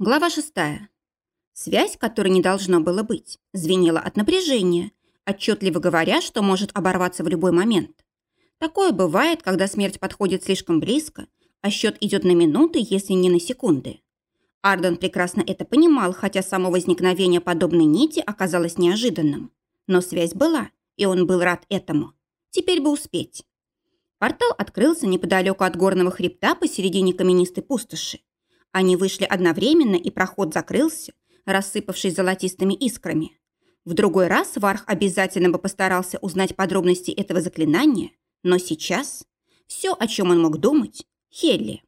Глава шестая. Связь, которой не должно было быть, звенела от напряжения, отчетливо говоря, что может оборваться в любой момент. Такое бывает, когда смерть подходит слишком близко, а счет идет на минуты, если не на секунды. Арден прекрасно это понимал, хотя само возникновение подобной нити оказалось неожиданным. Но связь была, и он был рад этому. Теперь бы успеть. Портал открылся неподалеку от горного хребта посередине каменистой пустоши. Они вышли одновременно, и проход закрылся, рассыпавшись золотистыми искрами. В другой раз Варх обязательно бы постарался узнать подробности этого заклинания, но сейчас все, о чем он мог думать, Хелли.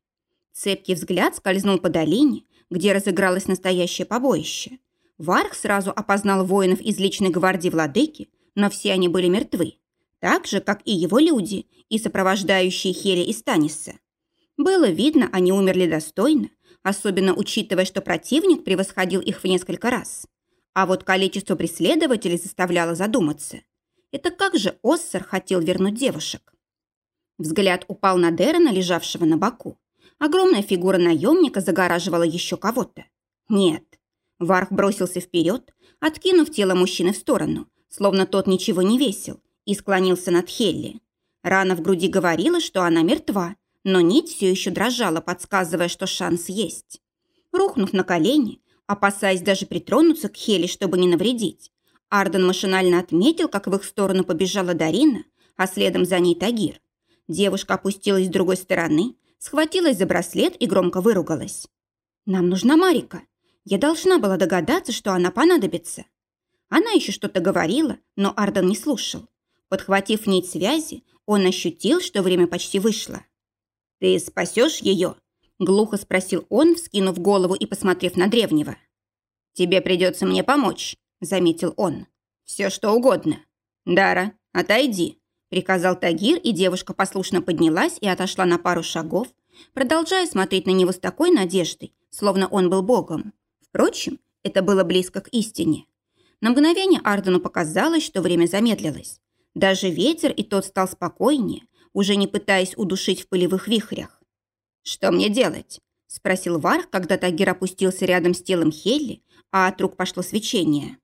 Цепкий взгляд скользнул по долине, где разыгралось настоящее побоище. Варх сразу опознал воинов из личной гвардии владыки, но все они были мертвы так же, как и его люди, и сопровождающие Хели и Станиса. Было видно, они умерли достойно, особенно учитывая, что противник превосходил их в несколько раз. А вот количество преследователей заставляло задуматься. Это как же Оссер хотел вернуть девушек? Взгляд упал на Дерена, лежавшего на боку. Огромная фигура наемника загораживала еще кого-то. Нет. Варх бросился вперед, откинув тело мужчины в сторону, словно тот ничего не весил, и склонился над Хелли. Рана в груди говорила, что она мертва, но нить все еще дрожала, подсказывая, что шанс есть. Рухнув на колени, опасаясь даже притронуться к Хелли, чтобы не навредить, Арден машинально отметил, как в их сторону побежала Дарина, а следом за ней Тагир. Девушка опустилась с другой стороны, схватилась за браслет и громко выругалась. «Нам нужна Марика. Я должна была догадаться, что она понадобится». Она еще что-то говорила, но Арден не слушал. Подхватив нить связи, он ощутил, что время почти вышло. «Ты спасешь ее?» – глухо спросил он, вскинув голову и посмотрев на древнего. «Тебе придется мне помочь», – заметил он. «Все что угодно». «Дара, отойди», – приказал Тагир, и девушка послушно поднялась и отошла на пару шагов, продолжая смотреть на него с такой надеждой, словно он был богом. Впрочем, это было близко к истине. На мгновение Ардену показалось, что время замедлилось. Даже ветер и тот стал спокойнее, уже не пытаясь удушить в пылевых вихрях. «Что мне делать?» – спросил Варх, когда Тагир опустился рядом с телом Хелли, а от рук пошло свечение.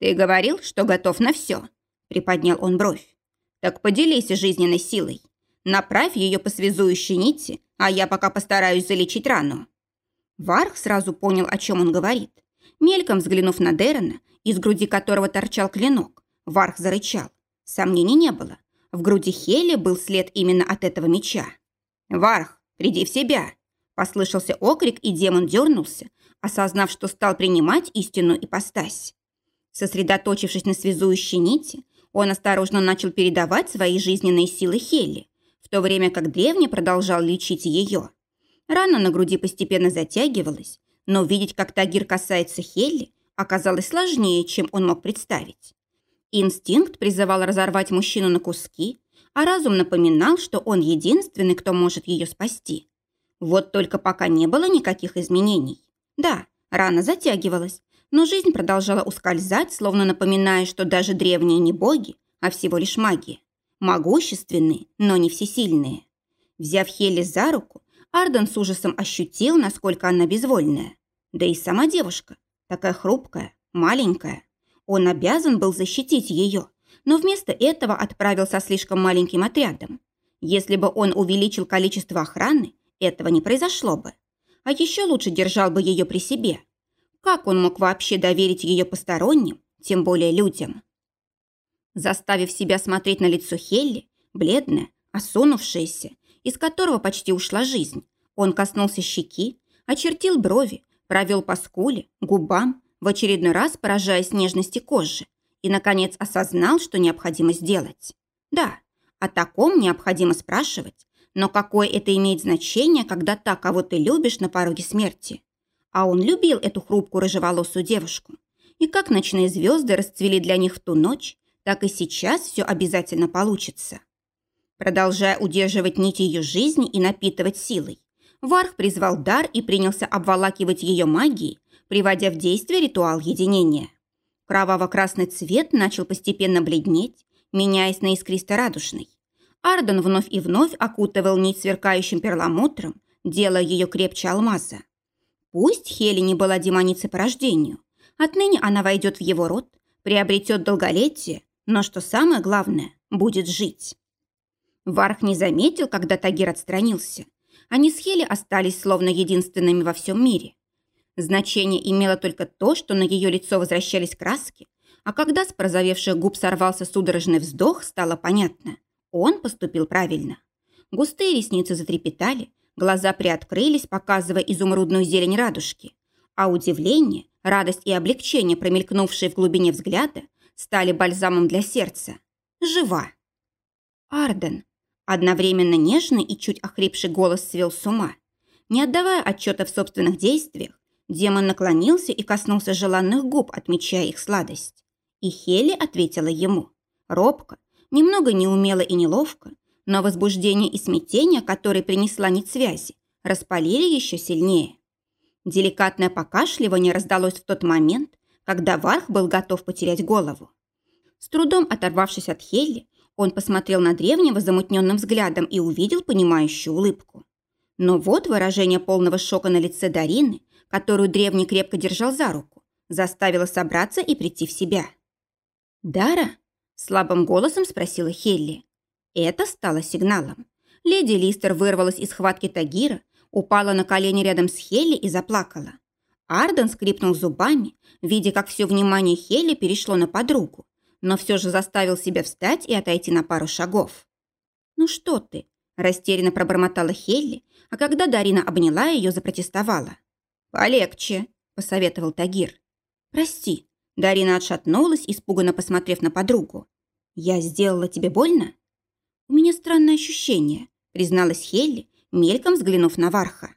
«Ты говорил, что готов на все», – приподнял он бровь. «Так поделись жизненной силой. Направь ее по связующей нити, а я пока постараюсь залечить рану». Варх сразу понял, о чем он говорит. Мельком взглянув на Дерена, из груди которого торчал клинок, Варх зарычал. Сомнений не было. В груди Хели был след именно от этого меча. «Варх, приди в себя!» Послышался окрик, и демон дернулся, осознав, что стал принимать истинную ипостась. Сосредоточившись на связующей нити, он осторожно начал передавать свои жизненные силы Хелли, в то время как древний продолжал лечить ее. Рана на груди постепенно затягивалась, но видеть, как Тагир касается Хелли, оказалось сложнее, чем он мог представить. Инстинкт призывал разорвать мужчину на куски, а разум напоминал, что он единственный, кто может ее спасти. Вот только пока не было никаких изменений. Да, рана затягивалась, но жизнь продолжала ускользать, словно напоминая, что даже древние не боги, а всего лишь маги. Могущественные, но не всесильные. Взяв Хелли за руку, Арден с ужасом ощутил, насколько она безвольная. Да и сама девушка, такая хрупкая, маленькая. Он обязан был защитить ее, но вместо этого отправил со слишком маленьким отрядом. Если бы он увеличил количество охраны, этого не произошло бы. А еще лучше держал бы ее при себе. Как он мог вообще доверить ее посторонним, тем более людям? Заставив себя смотреть на лицо Хелли, бледное, осунувшееся, из которого почти ушла жизнь, он коснулся щеки, очертил брови, провел по скуле, губам, в очередной раз поражаясь нежности кожи, и, наконец, осознал, что необходимо сделать. Да, о таком необходимо спрашивать, но какое это имеет значение, когда та, кого ты любишь, на пороге смерти? А он любил эту хрупкую рыжеволосую девушку. И как ночные звезды расцвели для них в ту ночь, так и сейчас все обязательно получится. Продолжая удерживать нить ее жизни и напитывать силой, Варх призвал дар и принялся обволакивать ее магией, приводя в действие ритуал единения. Кроваво-красный цвет начал постепенно бледнеть, меняясь на искристо-радужный. Арден вновь и вновь окутывал нить сверкающим перламутром, делая ее крепче алмаза. Пусть Хели не была демоницей по рождению, отныне она войдет в его род, приобретет долголетие, но, что самое главное, будет жить. Варх не заметил, когда Тагир отстранился. Они с Хели остались словно единственными во всем мире. Значение имело только то, что на ее лицо возвращались краски, а когда с прозовевших губ сорвался судорожный вздох, стало понятно. Он поступил правильно. Густые ресницы затрепетали, глаза приоткрылись, показывая изумрудную зелень радужки. А удивление, радость и облегчение, промелькнувшие в глубине взгляда, стали бальзамом для сердца. Жива. Арден. Одновременно нежный и чуть охрипший голос свел с ума. Не отдавая отчета в собственных действиях, демон наклонился и коснулся желанных губ, отмечая их сладость. И Хели ответила ему. Робко, немного неумело и неловко, но возбуждение и смятение, которые принесла нить связи, распалили еще сильнее. Деликатное покашливание раздалось в тот момент, когда Варх был готов потерять голову. С трудом оторвавшись от Хелли, он посмотрел на древнего замутненным взглядом и увидел понимающую улыбку. Но вот выражение полного шока на лице Дарины, которую древний крепко держал за руку, заставило собраться и прийти в себя. «Дара?» – слабым голосом спросила Хелли. Это стало сигналом. Леди Листер вырвалась из схватки Тагира, упала на колени рядом с Хелли и заплакала. Арден скрипнул зубами, видя, как все внимание Хелли перешло на подругу, но все же заставил себя встать и отойти на пару шагов. «Ну что ты?» – растерянно пробормотала Хелли, а когда Дарина обняла ее, запротестовала. «Полегче», – посоветовал Тагир. «Прости», Дарина отшатнулась, испуганно посмотрев на подругу. «Я сделала тебе больно?» «У меня странное ощущение», призналась Хелли, мельком взглянув на Варха.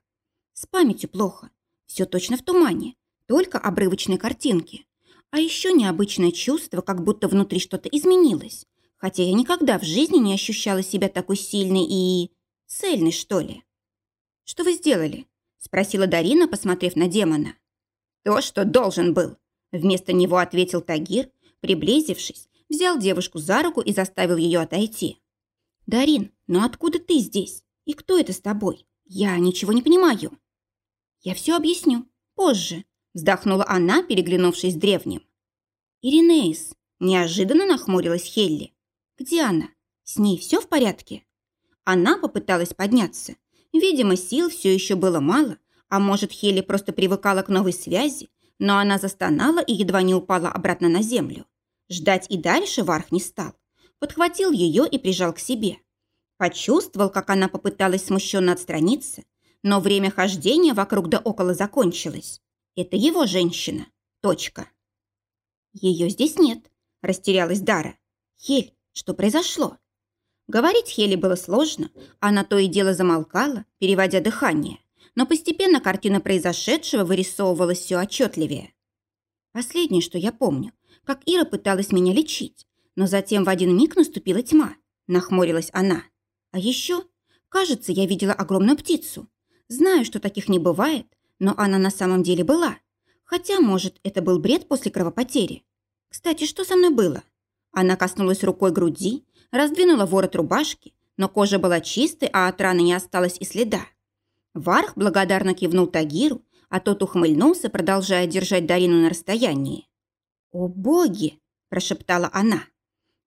«С памятью плохо. Все точно в тумане. Только обрывочные картинки. А еще необычное чувство, как будто внутри что-то изменилось. Хотя я никогда в жизни не ощущала себя такой сильной и... цельной, что ли». «Что вы сделали?» Спросила Дарина, посмотрев на демона. «То, что должен был», Вместо него ответил Тагир, приблизившись, взял девушку за руку и заставил ее отойти. «Дарин, ну откуда ты здесь? И кто это с тобой? Я ничего не понимаю». «Я все объясню. Позже», – вздохнула она, переглянувшись с древним. «Иринеис», – неожиданно нахмурилась Хелли. «Где она? С ней все в порядке?» Она попыталась подняться. Видимо, сил все еще было мало, а может, Хелли просто привыкала к новой связи, но она застонала и едва не упала обратно на землю. Ждать и дальше Варх не стал. Подхватил ее и прижал к себе. Почувствовал, как она попыталась смущенно отстраниться, но время хождения вокруг да около закончилось. Это его женщина. Точка. Ее здесь нет, растерялась Дара. Хель, что произошло? Говорить Хеле было сложно, она то и дело замолкала, переводя дыхание но постепенно картина произошедшего вырисовывалась все отчетливее. Последнее, что я помню, как Ира пыталась меня лечить, но затем в один миг наступила тьма, нахмурилась она. А еще, кажется, я видела огромную птицу. Знаю, что таких не бывает, но она на самом деле была. Хотя, может, это был бред после кровопотери. Кстати, что со мной было? Она коснулась рукой груди, раздвинула ворот рубашки, но кожа была чистой, а от раны не осталось и следа. Варх благодарно кивнул Тагиру, а тот ухмыльнулся, продолжая держать Дарину на расстоянии. «О боги!» – прошептала она.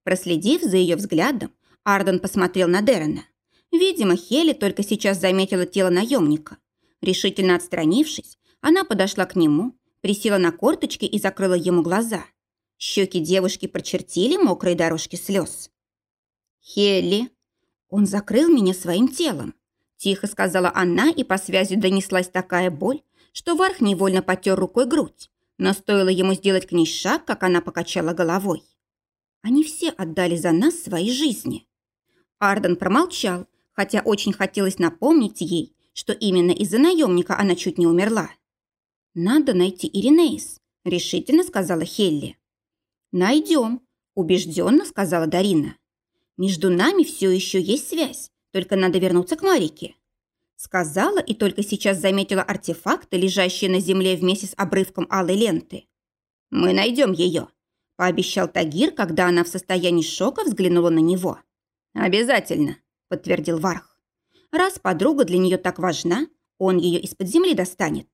Проследив за ее взглядом, Арден посмотрел на Дерена. Видимо, Хели только сейчас заметила тело наемника. Решительно отстранившись, она подошла к нему, присела на корточки и закрыла ему глаза. Щеки девушки прочертили мокрые дорожки слез. «Хелли!» Он закрыл меня своим телом. Тихо сказала она, и по связи донеслась такая боль, что Варх невольно потер рукой грудь. Но стоило ему сделать к ней шаг, как она покачала головой. Они все отдали за нас свои жизни. Арден промолчал, хотя очень хотелось напомнить ей, что именно из-за наемника она чуть не умерла. «Надо найти Иринеис», – решительно сказала Хелли. «Найдем», – убежденно сказала Дарина. «Между нами все еще есть связь, только надо вернуться к Марике». Сказала и только сейчас заметила артефакты, лежащие на земле вместе с обрывком алой ленты. «Мы найдем ее», – пообещал Тагир, когда она в состоянии шока взглянула на него. «Обязательно», – подтвердил Варх. «Раз подруга для нее так важна, он ее из-под земли достанет».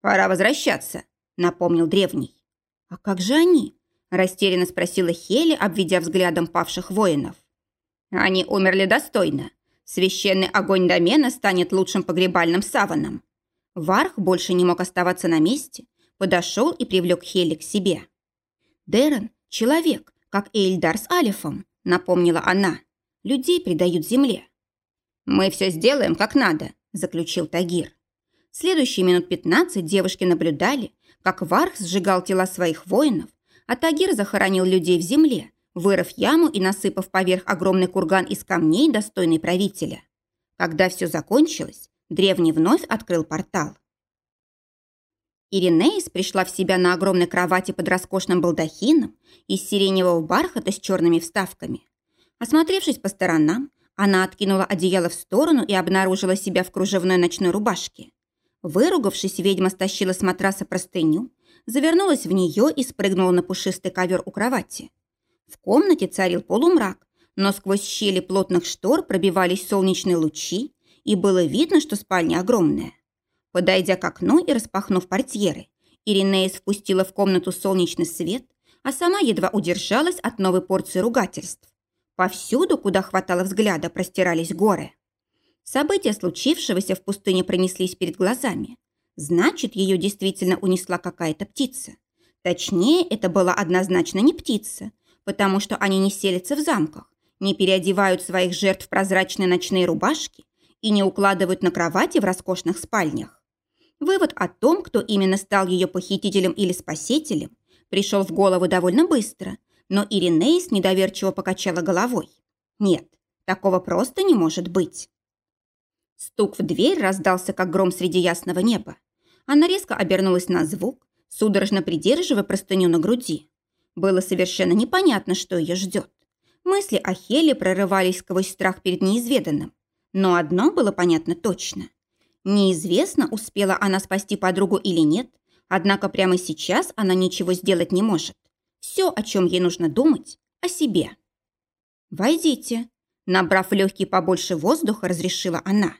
«Пора возвращаться», — напомнил древний. «А как же они?» – растерянно спросила Хели, обведя взглядом павших воинов. «Они умерли достойно. Священный огонь домена станет лучшим погребальным саваном». Варх больше не мог оставаться на месте, подошел и привлек Хели к себе. «Дерен – человек, как Эйльдар с Алифом», – напомнила она. «Людей предают земле». «Мы все сделаем, как надо», – заключил Тагир. Следующие минут пятнадцать девушки наблюдали, как Варх сжигал тела своих воинов, а Тагир захоронил людей в земле, вырыв яму и насыпав поверх огромный курган из камней, достойный правителя. Когда все закончилось, древний вновь открыл портал. Иринеис пришла в себя на огромной кровати под роскошным балдахином из сиреневого бархата с черными вставками. Осмотревшись по сторонам, она откинула одеяло в сторону и обнаружила себя в кружевной ночной рубашке. Выругавшись, ведьма стащила с матраса простыню, завернулась в нее и спрыгнула на пушистый ковер у кровати. В комнате царил полумрак, но сквозь щели плотных штор пробивались солнечные лучи, и было видно, что спальня огромная. Подойдя к окну и распахнув портьеры, Иринеис впустила в комнату солнечный свет, а сама едва удержалась от новой порции ругательств. Повсюду, куда хватало взгляда, простирались горы. События случившегося в пустыне пронеслись перед глазами. Значит, ее действительно унесла какая-то птица. Точнее, это была однозначно не птица, потому что они не селятся в замках, не переодевают своих жертв в прозрачные ночные рубашки и не укладывают на кровати в роскошных спальнях. Вывод о том, кто именно стал ее похитителем или спасителем, пришел в голову довольно быстро, но Иринеис недоверчиво покачала головой. Нет, такого просто не может быть. Стук в дверь раздался, как гром среди ясного неба. Она резко обернулась на звук, судорожно придерживая простыню на груди. Было совершенно непонятно, что ее ждет. Мысли о Хеле прорывались сквозь страх перед неизведанным. Но одно было понятно точно. Неизвестно, успела она спасти подругу или нет, однако прямо сейчас она ничего сделать не может. Все, о чем ей нужно думать, о себе. «Войдите», – набрав легкий побольше воздуха, разрешила она.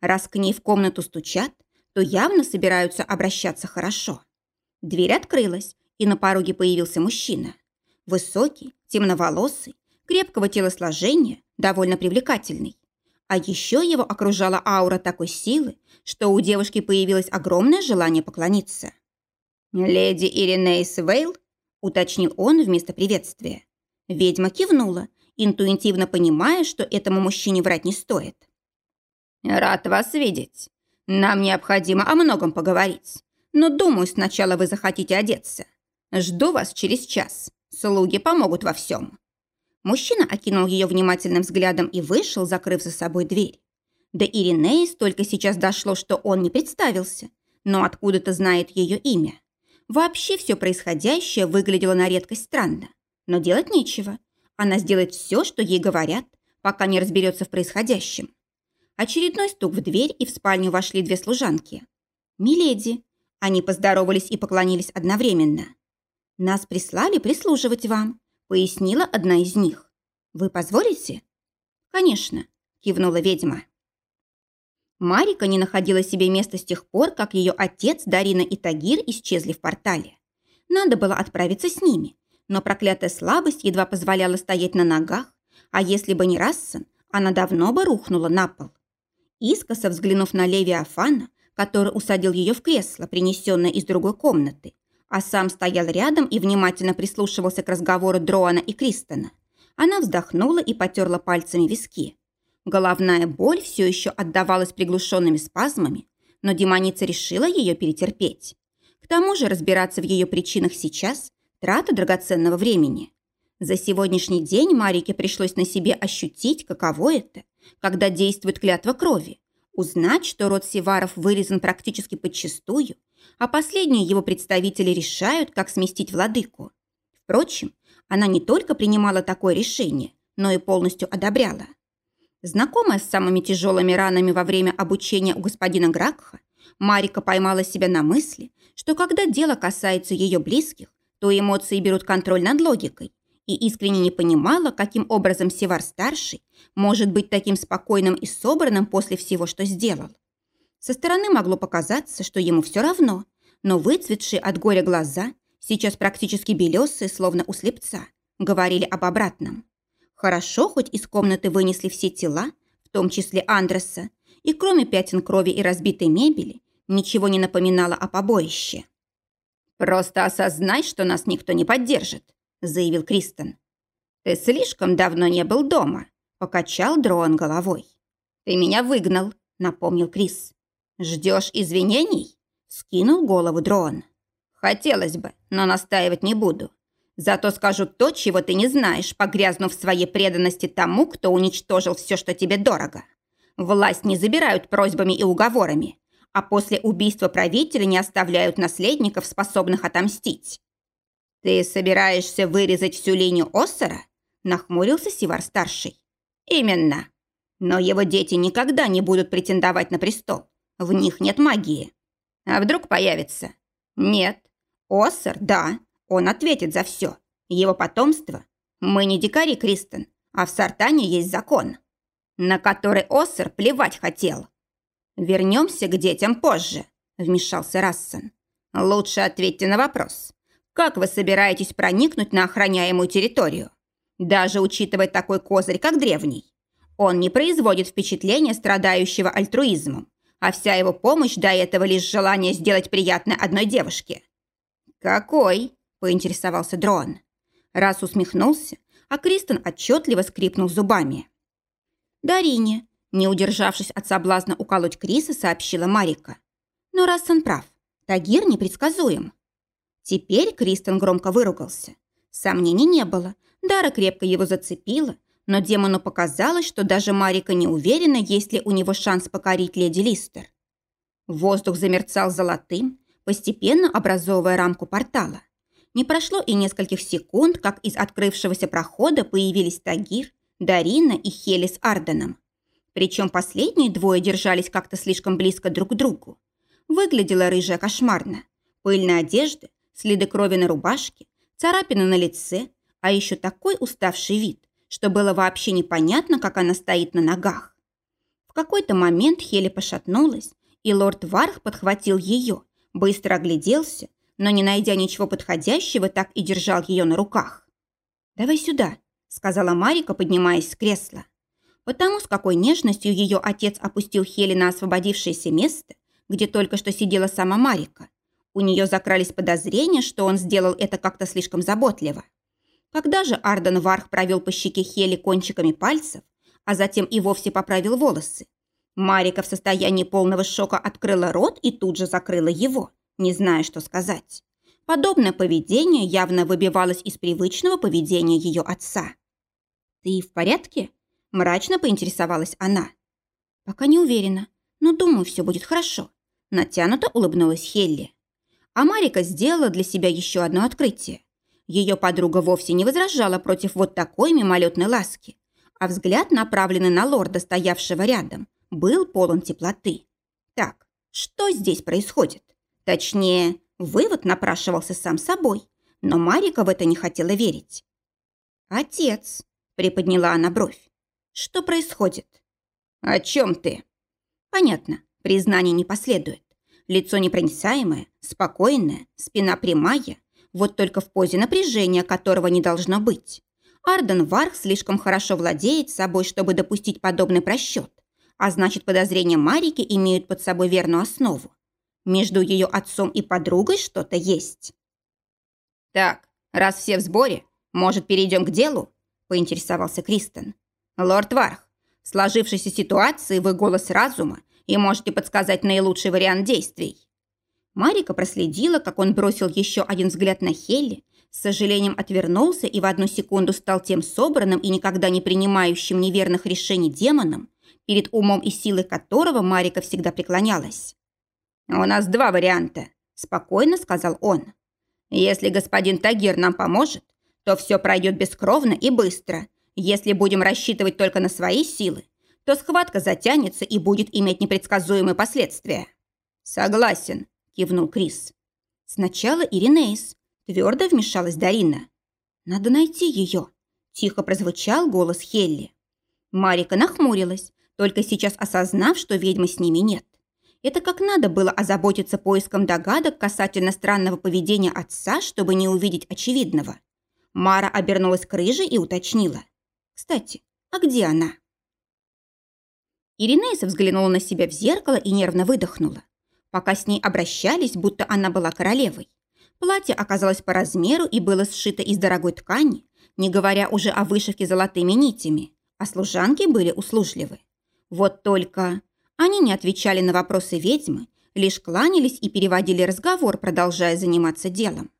Раз к ней в комнату стучат, то явно собираются обращаться хорошо. Дверь открылась, и на пороге появился мужчина. Высокий, темноволосый, крепкого телосложения, довольно привлекательный. А еще его окружала аура такой силы, что у девушки появилось огромное желание поклониться. «Леди Иринейс Вейл?» – уточнил он вместо приветствия. Ведьма кивнула, интуитивно понимая, что этому мужчине врать не стоит. «Рад вас видеть. Нам необходимо о многом поговорить. Но, думаю, сначала вы захотите одеться. Жду вас через час. Слуги помогут во всем». Мужчина окинул ее внимательным взглядом и вышел, закрыв за собой дверь. До Иринеи только сейчас дошло, что он не представился, но откуда-то знает ее имя. Вообще все происходящее выглядело на редкость странно. Но делать нечего. Она сделает все, что ей говорят, пока не разберется в происходящем. Очередной стук в дверь, и в спальню вошли две служанки. «Миледи!» Они поздоровались и поклонились одновременно. «Нас прислали прислуживать вам», — пояснила одна из них. «Вы позволите?» «Конечно», — кивнула ведьма. Марика не находила себе места с тех пор, как ее отец, Дарина и Тагир исчезли в портале. Надо было отправиться с ними, но проклятая слабость едва позволяла стоять на ногах, а если бы не Рассан, она давно бы рухнула на пол. Искоса взглянув на Левиафана, который усадил ее в кресло, принесенное из другой комнаты, а сам стоял рядом и внимательно прислушивался к разговору Дроана и Кристона, она вздохнула и потерла пальцами виски. Головная боль все еще отдавалась приглушенными спазмами, но демоница решила ее перетерпеть. К тому же разбираться в ее причинах сейчас – трата драгоценного времени. За сегодняшний день Марике пришлось на себе ощутить, каково это когда действует клятва крови, узнать, что род Севаров вырезан практически подчистую, а последние его представители решают, как сместить владыку. Впрочем, она не только принимала такое решение, но и полностью одобряла. Знакомая с самыми тяжелыми ранами во время обучения у господина Гракха, Марика поймала себя на мысли, что когда дело касается ее близких, то эмоции берут контроль над логикой, и искренне не понимала, каким образом Севар-старший может быть таким спокойным и собранным после всего, что сделал. Со стороны могло показаться, что ему все равно, но выцветшие от горя глаза, сейчас практически белесые, словно у слепца, говорили об обратном. Хорошо, хоть из комнаты вынесли все тела, в том числе Андреса, и кроме пятен крови и разбитой мебели, ничего не напоминало о побоище. «Просто осознай, что нас никто не поддержит», – заявил Кристен. «Ты слишком давно не был дома», – покачал Дроан головой. «Ты меня выгнал», – напомнил Крис. «Ждешь извинений?» – скинул голову Дроан. «Хотелось бы, но настаивать не буду. Зато скажу то, чего ты не знаешь, погрязнув в своей преданности тому, кто уничтожил все, что тебе дорого. Власть не забирают просьбами и уговорами а после убийства правителя не оставляют наследников, способных отомстить. «Ты собираешься вырезать всю линию Оссера?» – нахмурился Сивар-старший. «Именно. Но его дети никогда не будут претендовать на престол. В них нет магии. А вдруг появится? Нет. Оссер, да, он ответит за все. Его потомство. Мы не дикари, Кристен, а в Сартане есть закон, на который Оссер плевать хотел. «Вернемся к детям позже», – вмешался Рассен. «Лучше ответьте на вопрос. Как вы собираетесь проникнуть на охраняемую территорию? Даже учитывая такой козырь, как древний. Он не производит впечатления страдающего альтруизмом, а вся его помощь до этого лишь желание сделать приятное одной девушке». «Какой?» – поинтересовался Дрон. Раз усмехнулся, а Кристен отчетливо скрипнул зубами. «Дарине, не удержавшись от соблазна уколоть Криса, сообщила Марика. Но раз он прав, Тагир непредсказуем. Теперь Кристен громко выругался. Сомнений не было. Дара крепко его зацепила, но демону показалось, что даже Марика не уверена, есть ли у него шанс покорить леди Листер. Воздух замерцал золотым, постепенно образовывая рамку портала. Не прошло и нескольких секунд, как из открывшегося прохода появились Тагир, Дарина и Хели с Арденом. Причем последние двое держались как-то слишком близко друг к другу. Выглядела рыжая кошмарно. Пыльная одежда, следы крови на рубашке, царапины на лице, а еще такой уставший вид, что было вообще непонятно, как она стоит на ногах. В какой-то момент Хели пошатнулась, и лорд Варх подхватил ее, быстро огляделся, но, не найдя ничего подходящего, так и держал ее на руках. «Давай сюда», — сказала Марика, поднимаясь с кресла. Потому с какой нежностью ее отец опустил Хели на освободившееся место, где только что сидела сама Марика. У нее закрались подозрения, что он сделал это как-то слишком заботливо. Когда же Арден Варх провел по щеке Хели кончиками пальцев, а затем и вовсе поправил волосы, Марика в состоянии полного шока открыла рот и тут же закрыла его, не зная, что сказать. Подобное поведение явно выбивалось из привычного поведения ее отца. «Ты в порядке?» Мрачно поинтересовалась она. «Пока не уверена, но думаю, все будет хорошо», натянуто улыбнулась Хелли. А Марика сделала для себя еще одно открытие. Ее подруга вовсе не возражала против вот такой мимолетной ласки, а взгляд, направленный на лорда, стоявшего рядом, был полон теплоты. Так, что здесь происходит? Точнее, вывод напрашивался сам собой, но Марика в это не хотела верить. «Отец», — приподняла она бровь, что происходит? О чем ты? Понятно, признание не последует. Лицо непроницаемое, спокойное, спина прямая, вот только в позе напряжения, которого не должно быть. Арден Варх слишком хорошо владеет собой, чтобы допустить подобный просчет, а значит, подозрения Марики имеют под собой верную основу. Между ее отцом и подругой что-то есть. «Так, раз все в сборе, может, перейдем к делу?» – поинтересовался Кристен. «Лорд Варх, в сложившейся ситуации вы голос разума и можете подсказать наилучший вариант действий». Марика проследила, как он бросил еще один взгляд на Хелли, с сожалением отвернулся и в одну секунду стал тем собранным и никогда не принимающим неверных решений демоном, перед умом и силой которого Марика всегда преклонялась. «У нас два варианта», – спокойно сказал он. «Если господин Тагир нам поможет, то все пройдет бескровно и быстро, если будем рассчитывать только на свои силы, то схватка затянется и будет иметь непредсказуемые последствия. Согласен, кивнул Крис. Сначала Иринейс. Твердо вмешалась Дарина. Надо найти ее. Тихо прозвучал голос Хелли. Марика нахмурилась, только сейчас осознав, что ведьмы с ними нет. Это как надо было озаботиться поиском догадок касательно странного поведения отца, чтобы не увидеть очевидного. Мара обернулась к рыже и уточнила. «Кстати, а где она?» Иринейса взглянула на себя в зеркало и нервно выдохнула. Пока с ней обращались, будто она была королевой. Платье оказалось по размеру и было сшито из дорогой ткани, не говоря уже о вышивке золотыми нитями, а служанки были услужливы. Вот только они не отвечали на вопросы ведьмы, лишь кланялись и переводили разговор, продолжая заниматься делом.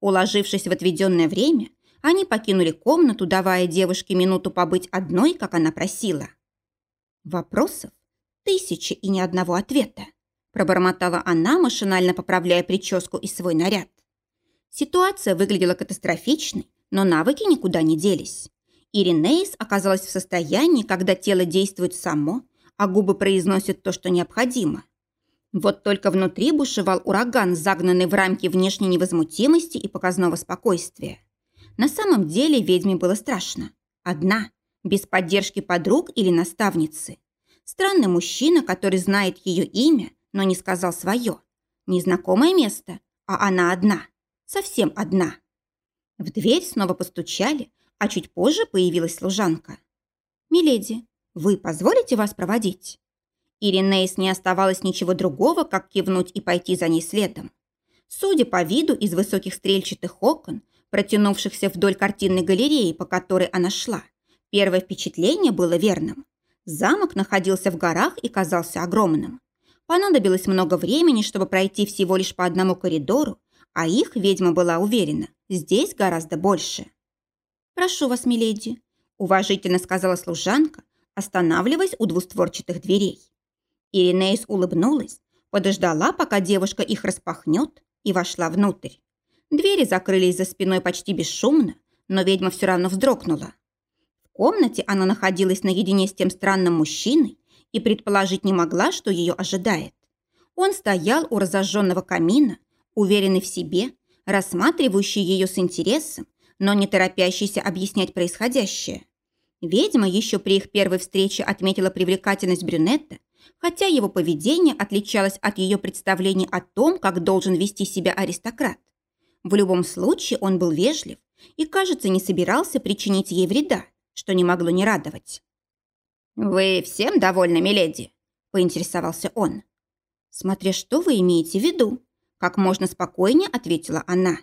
Уложившись в отведенное время, они покинули комнату, давая девушке минуту побыть одной, как она просила. Вопросов тысячи и ни одного ответа, пробормотала она, машинально поправляя прическу и свой наряд. Ситуация выглядела катастрофичной, но навыки никуда не делись. Иринеис оказалась в состоянии, когда тело действует само, а губы произносят то, что необходимо. Вот только внутри бушевал ураган, загнанный в рамки внешней невозмутимости и показного спокойствия. На самом деле ведьме было страшно. Одна, без поддержки подруг или наставницы. Странный мужчина, который знает ее имя, но не сказал свое. Незнакомое место, а она одна. Совсем одна. В дверь снова постучали, а чуть позже появилась служанка. «Миледи, вы позволите вас проводить?» Иринейс не оставалось ничего другого, как кивнуть и пойти за ней следом. Судя по виду из высоких стрельчатых окон, протянувшихся вдоль картинной галереи, по которой она шла, первое впечатление было верным. Замок находился в горах и казался огромным. Понадобилось много времени, чтобы пройти всего лишь по одному коридору, а их ведьма была уверена, здесь гораздо больше. «Прошу вас, миледи», – уважительно сказала служанка, останавливаясь у двустворчатых дверей. Иринеис улыбнулась, подождала, пока девушка их распахнет, и вошла внутрь. Двери закрылись за спиной почти бесшумно, но ведьма все равно вздрогнула. В комнате она находилась наедине с тем странным мужчиной и предположить не могла, что ее ожидает. Он стоял у разожженного камина, уверенный в себе, рассматривающий ее с интересом, но не торопящийся объяснять происходящее. Ведьма еще при их первой встрече отметила привлекательность брюнета, хотя его поведение отличалось от ее представлений о том, как должен вести себя аристократ. В любом случае он был вежлив и, кажется, не собирался причинить ей вреда, что не могло не радовать. «Вы всем довольны, миледи?» – поинтересовался он. «Смотря что вы имеете в виду», – как можно спокойнее ответила она.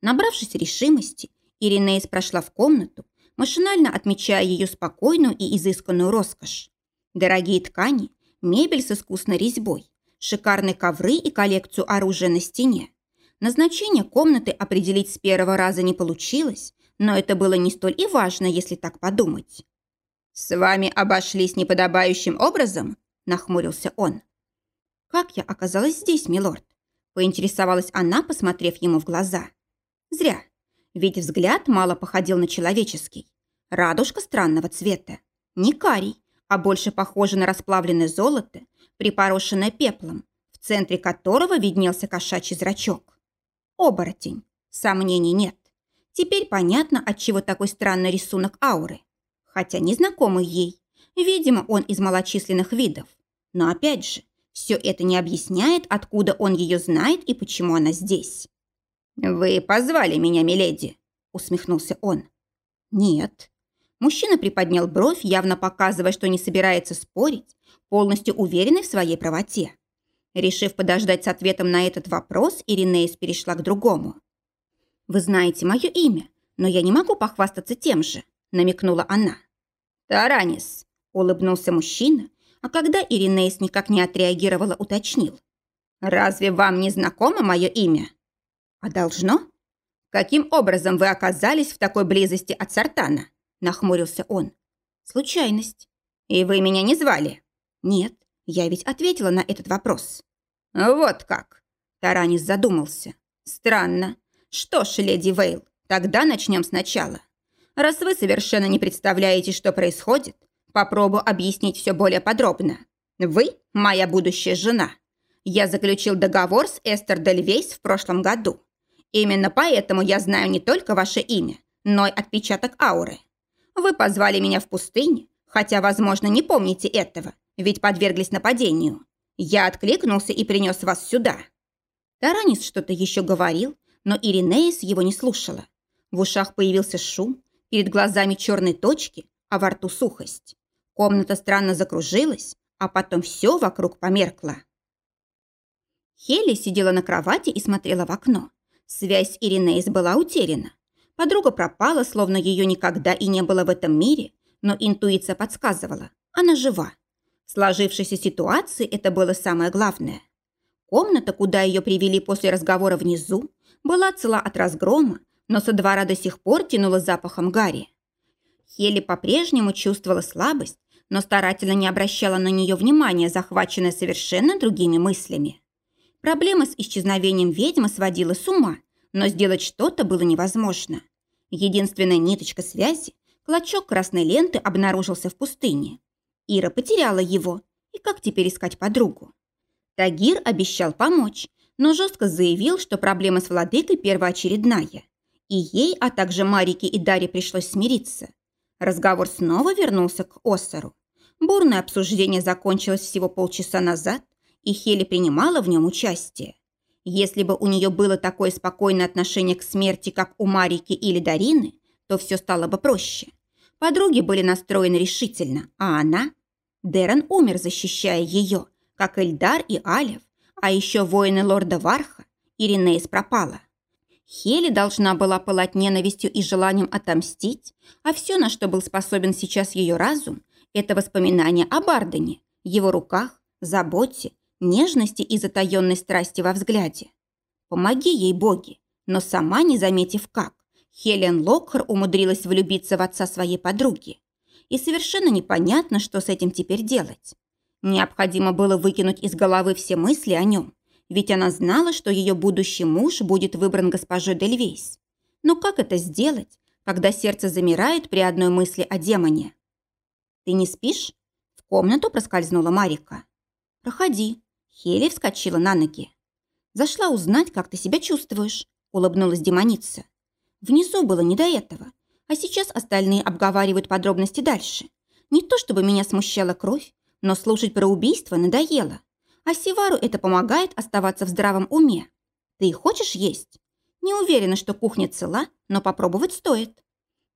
Набравшись решимости, Иринеис прошла в комнату, машинально отмечая ее спокойную и изысканную роскошь. Дорогие ткани, мебель с искусной резьбой, шикарные ковры и коллекцию оружия на стене. Назначение комнаты определить с первого раза не получилось, но это было не столь и важно, если так подумать. «С вами обошлись неподобающим образом?» – нахмурился он. «Как я оказалась здесь, милорд?» – поинтересовалась она, посмотрев ему в глаза. «Зря ведь взгляд мало походил на человеческий. Радужка странного цвета. Не карий, а больше похожа на расплавленное золото, припорошенное пеплом, в центре которого виднелся кошачий зрачок. Оборотень. Сомнений нет. Теперь понятно, отчего такой странный рисунок ауры. Хотя незнакомый ей. Видимо, он из малочисленных видов. Но опять же, все это не объясняет, откуда он ее знает и почему она здесь. «Вы позвали меня, миледи?» – усмехнулся он. «Нет». Мужчина приподнял бровь, явно показывая, что не собирается спорить, полностью уверенный в своей правоте. Решив подождать с ответом на этот вопрос, Иринеис перешла к другому. «Вы знаете мое имя, но я не могу похвастаться тем же», – намекнула она. «Таранис», – улыбнулся мужчина, а когда Иринеис никак не отреагировала, уточнил. «Разве вам не знакомо мое имя?» «А должно?» «Каким образом вы оказались в такой близости от Сартана?» – нахмурился он. «Случайность. И вы меня не звали?» «Нет, я ведь ответила на этот вопрос». «Вот как!» – Таранис задумался. «Странно. Что ж, леди Вейл, тогда начнем сначала. Раз вы совершенно не представляете, что происходит, попробую объяснить все более подробно. Вы – моя будущая жена. Я заключил договор с Эстер Дельвейс в прошлом году. Именно поэтому я знаю не только ваше имя, но и отпечаток ауры. Вы позвали меня в пустыне, хотя, возможно, не помните этого, ведь подверглись нападению. Я откликнулся и принес вас сюда». Таранис что-то еще говорил, но Иринеис его не слушала. В ушах появился шум, перед глазами черные точки, а во рту сухость. Комната странно закружилась, а потом все вокруг померкло. Хелли сидела на кровати и смотрела в окно. Связь Иринеис была утеряна. Подруга пропала, словно ее никогда и не было в этом мире, но интуиция подсказывала – она жива. В сложившейся ситуации это было самое главное. Комната, куда ее привели после разговора внизу, была цела от разгрома, но со двора до сих пор тянула запахом гари. Хели по-прежнему чувствовала слабость, но старательно не обращала на нее внимания, захваченная совершенно другими мыслями. Проблема с исчезновением ведьмы сводила с ума, но сделать что-то было невозможно. Единственная ниточка связи, клочок красной ленты обнаружился в пустыне. Ира потеряла его, и как теперь искать подругу? Тагир обещал помочь, но жестко заявил, что проблема с владыкой первоочередная. И ей, а также Марике и Даре пришлось смириться. Разговор снова вернулся к Оссору. Бурное обсуждение закончилось всего полчаса назад, и Хели принимала в нем участие. Если бы у нее было такое спокойное отношение к смерти, как у Марики или Дарины, то все стало бы проще. Подруги были настроены решительно, а она... Дэрон умер, защищая ее, как Эльдар и Алев, а еще воины лорда Варха, и Ринейс пропала. Хели должна была пылать ненавистью и желанием отомстить, а все, на что был способен сейчас ее разум, это воспоминания о Бардене, его руках, заботе, нежности и затаенной страсти во взгляде. Помоги ей, боги, но сама не заметив как. Хелен Локхар умудрилась влюбиться в отца своей подруги. И совершенно непонятно, что с этим теперь делать. Необходимо было выкинуть из головы все мысли о нем, ведь она знала, что ее будущий муж будет выбран госпожой Дельвейс. Но как это сделать, когда сердце замирает при одной мысли о демоне? «Ты не спишь?» В комнату проскользнула Марика. «Проходи». Хели вскочила на ноги. «Зашла узнать, как ты себя чувствуешь», улыбнулась демоница. Внизу было не до этого, а сейчас остальные обговаривают подробности дальше. Не то чтобы меня смущала кровь, но слушать про убийство надоело. А Сивару это помогает оставаться в здравом уме. Ты хочешь есть? Не уверена, что кухня цела, но попробовать стоит.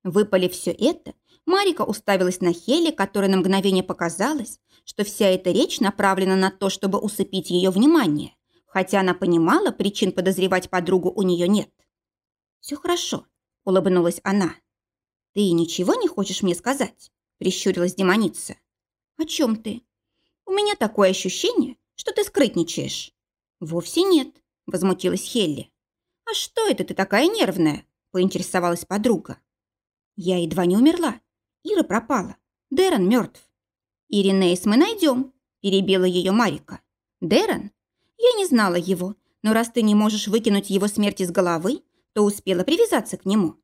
Выпали все это, Марика уставилась на Хеле, которой на мгновение показалось, что вся эта речь направлена на то, чтобы усыпить ее внимание, хотя она понимала, причин подозревать подругу у нее нет. «Все хорошо», — улыбнулась она. «Ты ничего не хочешь мне сказать?» — прищурилась демоница. «О чем ты?» «У меня такое ощущение, что ты скрытничаешь». «Вовсе нет», – возмутилась Хелли. «А что это ты такая нервная?» – поинтересовалась подруга. «Я едва не умерла. Ира пропала. Дэрон мертв». «Иринейс мы найдем», – перебила ее Марика. «Дэрон? Я не знала его, но раз ты не можешь выкинуть его смерть из головы, то успела привязаться к нему.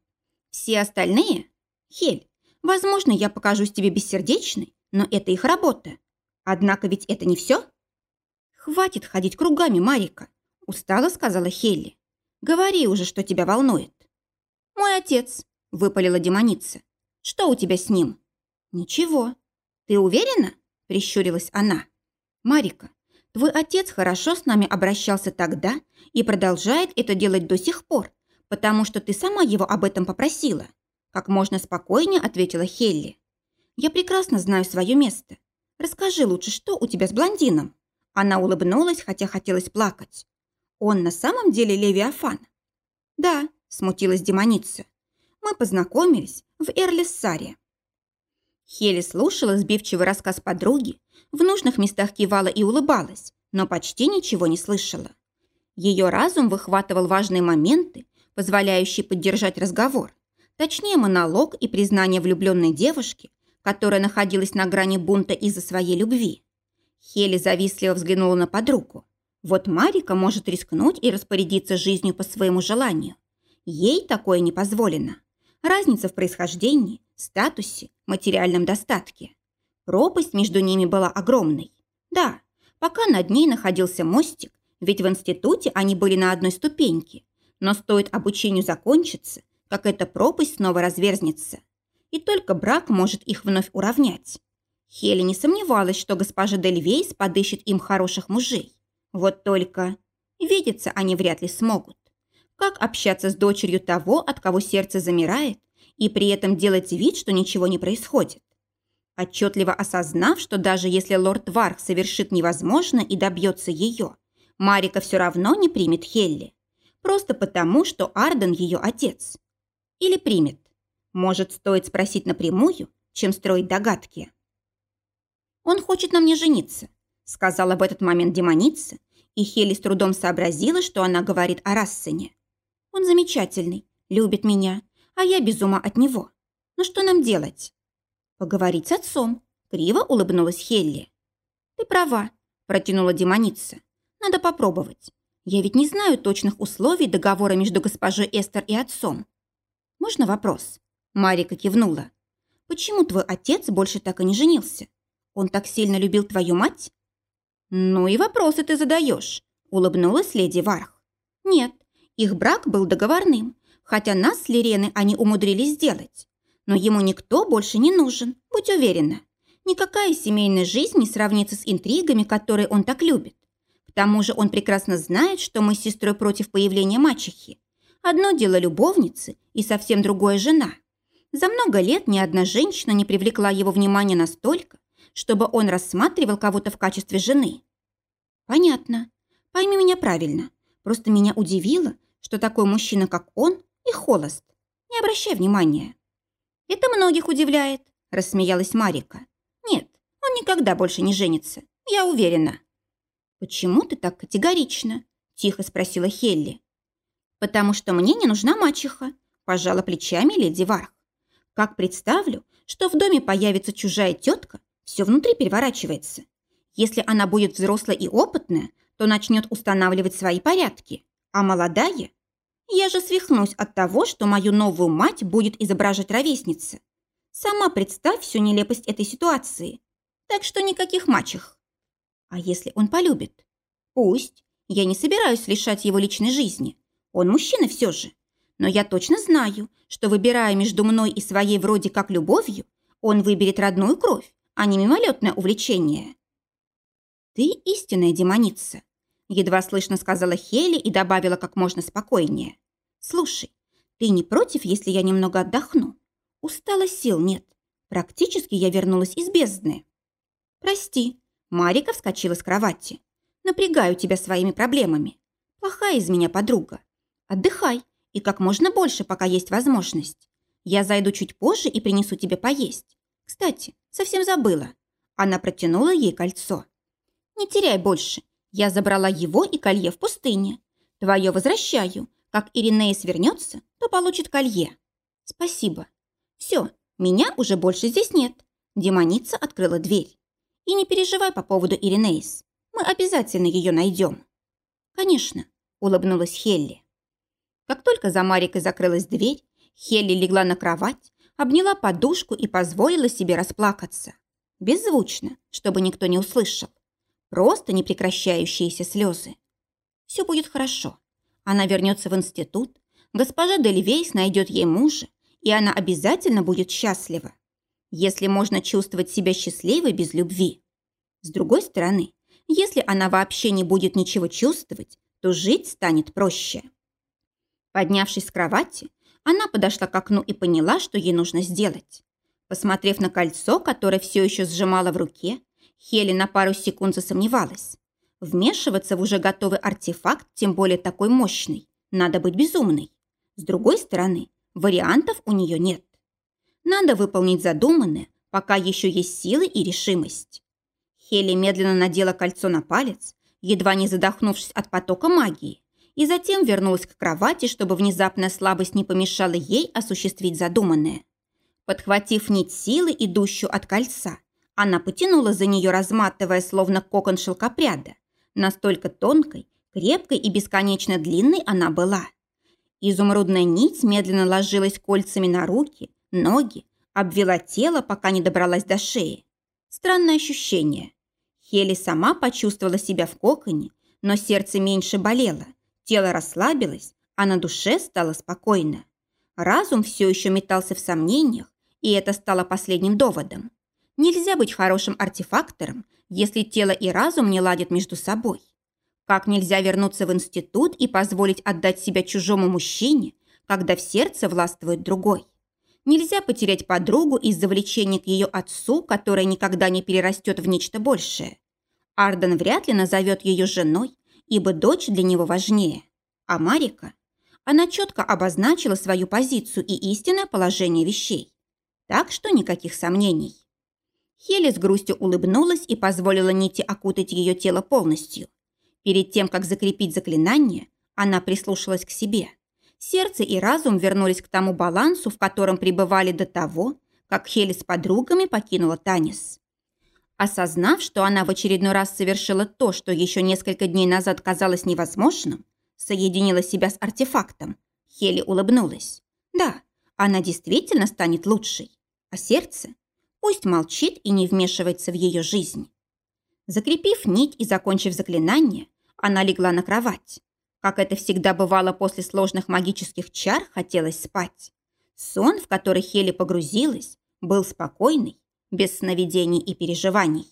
Все остальные? Хель, возможно, я покажусь тебе бессердечной, но это их работа. Однако ведь это не все?» «Хватит ходить кругами, Марика», – устало сказала Хелли. «Говори уже, что тебя волнует». «Мой отец», – выпалила демоница. «Что у тебя с ним?» «Ничего». «Ты уверена?» – прищурилась она. «Марика, твой отец хорошо с нами обращался тогда и продолжает это делать до сих пор, потому что ты сама его об этом попросила», как можно спокойнее ответила Хелли. «Я прекрасно знаю свое место. Расскажи лучше, что у тебя с блондином?» Она улыбнулась, хотя хотелось плакать. «Он на самом деле Левиафан?» «Да», – смутилась демоница. «Мы познакомились в Эрлиссаре». Хели слушала сбивчивый рассказ подруги, в нужных местах кивала и улыбалась, но почти ничего не слышала. Ее разум выхватывал важные моменты, позволяющие поддержать разговор, точнее монолог и признание влюбленной девушки, которая находилась на грани бунта из-за своей любви. Хели завистливо взглянула на подругу. Вот Марика может рискнуть и распорядиться жизнью по своему желанию. Ей такое не позволено. Разница в происхождении, статусе, материальном достатке. Пропасть между ними была огромной. Да, пока над ней находился мостик, ведь в институте они были на одной ступеньке. Но стоит обучению закончиться, как эта пропасть снова разверзнется. И только брак может их вновь уравнять. Хели не сомневалась, что госпожа Дельвейс подыщет им хороших мужей. Вот только видеться они вряд ли смогут. Как общаться с дочерью того, от кого сердце замирает, и при этом делать вид, что ничего не происходит? Отчетливо осознав, что даже если лорд Варх совершит невозможно и добьется ее, Марика все равно не примет Хелли. Просто потому, что Арден ее отец. Или примет. Может, стоит спросить напрямую, чем строить догадки. «Он хочет на мне жениться», — сказала в этот момент демоница, и Хелли с трудом сообразила, что она говорит о Рассене. «Он замечательный, любит меня, а я без ума от него. Но что нам делать?» «Поговорить с отцом», — криво улыбнулась Хелли. «Ты права», — протянула демоница. «Надо попробовать. Я ведь не знаю точных условий договора между госпожой Эстер и отцом. Можно вопрос?» Марика кивнула. «Почему твой отец больше так и не женился? Он так сильно любил твою мать?» «Ну и вопросы ты задаешь», – улыбнулась леди Варх. «Нет, их брак был договорным, хотя нас с Лиреной они умудрились сделать. Но ему никто больше не нужен, будь уверена. Никакая семейная жизнь не сравнится с интригами, которые он так любит. К тому же он прекрасно знает, что мы с сестрой против появления мачехи. Одно дело любовницы и совсем другое жена. За много лет ни одна женщина не привлекла его внимание настолько, чтобы он рассматривал кого-то в качестве жены. Понятно. Пойми меня правильно. Просто меня удивило, что такой мужчина, как он, и холост. Не обращай внимания. Это многих удивляет, рассмеялась Марика. Нет, он никогда больше не женится, я уверена. Почему ты так категорично? Тихо спросила Хелли. Потому что мне не нужна мачеха, пожала плечами леди Варх. Как представлю, что в доме появится чужая тетка, все внутри переворачивается. Если она будет взрослая и опытная, то начнет устанавливать свои порядки. А молодая? Я же свихнусь от того, что мою новую мать будет изображать ровесница. Сама представь всю нелепость этой ситуации. Так что никаких мачех. А если он полюбит? Пусть. Я не собираюсь лишать его личной жизни. Он мужчина все же. Но я точно знаю, что выбирая между мной и своей вроде как любовью, он выберет родную кровь, а не мимолетное увлечение. «Ты истинная демоница», – едва слышно сказала Хели и добавила как можно спокойнее. «Слушай, ты не против, если я немного отдохну? Устала, сил нет. Практически я вернулась из бездны». «Прости», – Марика вскочила с кровати. «Напрягаю тебя своими проблемами. Плохая из меня подруга. Отдыхай, и как можно больше, пока есть возможность. Я зайду чуть позже и принесу тебе поесть. Кстати, совсем забыла. Она протянула ей кольцо. Не теряй больше. Я забрала его и колье в пустыне. Твое возвращаю. Как Иринея свернется, то получит колье. Спасибо. Все, меня уже больше здесь нет. Демоница открыла дверь. И не переживай по поводу Иринеис. Мы обязательно ее найдем. Конечно, улыбнулась Хелли. Как только за Марикой закрылась дверь, Хелли легла на кровать, обняла подушку и позволила себе расплакаться. Беззвучно, чтобы никто не услышал. Просто непрекращающиеся слезы. Все будет хорошо. Она вернется в институт, госпожа Дельвейс найдет ей мужа, и она обязательно будет счастлива. Если можно чувствовать себя счастливой без любви. С другой стороны, если она вообще не будет ничего чувствовать, то жить станет проще. Поднявшись с кровати, она подошла к окну и поняла, что ей нужно сделать. Посмотрев на кольцо, которое все еще сжимала в руке, Хели на пару секунд засомневалась. Вмешиваться в уже готовый артефакт, тем более такой мощный, надо быть безумной. С другой стороны, вариантов у нее нет. Надо выполнить задуманное, пока еще есть силы и решимость. Хели медленно надела кольцо на палец, едва не задохнувшись от потока магии, и затем вернулась к кровати, чтобы внезапная слабость не помешала ей осуществить задуманное. Подхватив нить силы, идущую от кольца, она потянула за нее, разматывая, словно кокон шелкопряда. Настолько тонкой, крепкой и бесконечно длинной она была. Изумрудная нить медленно ложилась кольцами на руки, ноги, обвела тело, пока не добралась до шеи. Странное ощущение. Хели сама почувствовала себя в коконе, но сердце меньше болело, Тело расслабилось, а на душе стало спокойно. Разум все еще метался в сомнениях, и это стало последним доводом. Нельзя быть хорошим артефактором, если тело и разум не ладят между собой. Как нельзя вернуться в институт и позволить отдать себя чужому мужчине, когда в сердце властвует другой. Нельзя потерять подругу из-за влечения к ее отцу, которое никогда не перерастет в нечто большее. Арден вряд ли назовет ее женой, ибо дочь для него важнее. А Марика? Она четко обозначила свою позицию и истинное положение вещей. Так что никаких сомнений. Хели с грустью улыбнулась и позволила нити окутать ее тело полностью. Перед тем, как закрепить заклинание, она прислушалась к себе. Сердце и разум вернулись к тому балансу, в котором пребывали до того, как Хели с подругами покинула Танис. Осознав, что она в очередной раз совершила то, что еще несколько дней назад казалось невозможным, соединила себя с артефактом, Хели улыбнулась. Да, она действительно станет лучшей. А сердце? Пусть молчит и не вмешивается в ее жизнь. Закрепив нить и закончив заклинание, она легла на кровать. Как это всегда бывало после сложных магических чар, хотелось спать. Сон, в который Хели погрузилась, был спокойный, без сновидений и переживаний.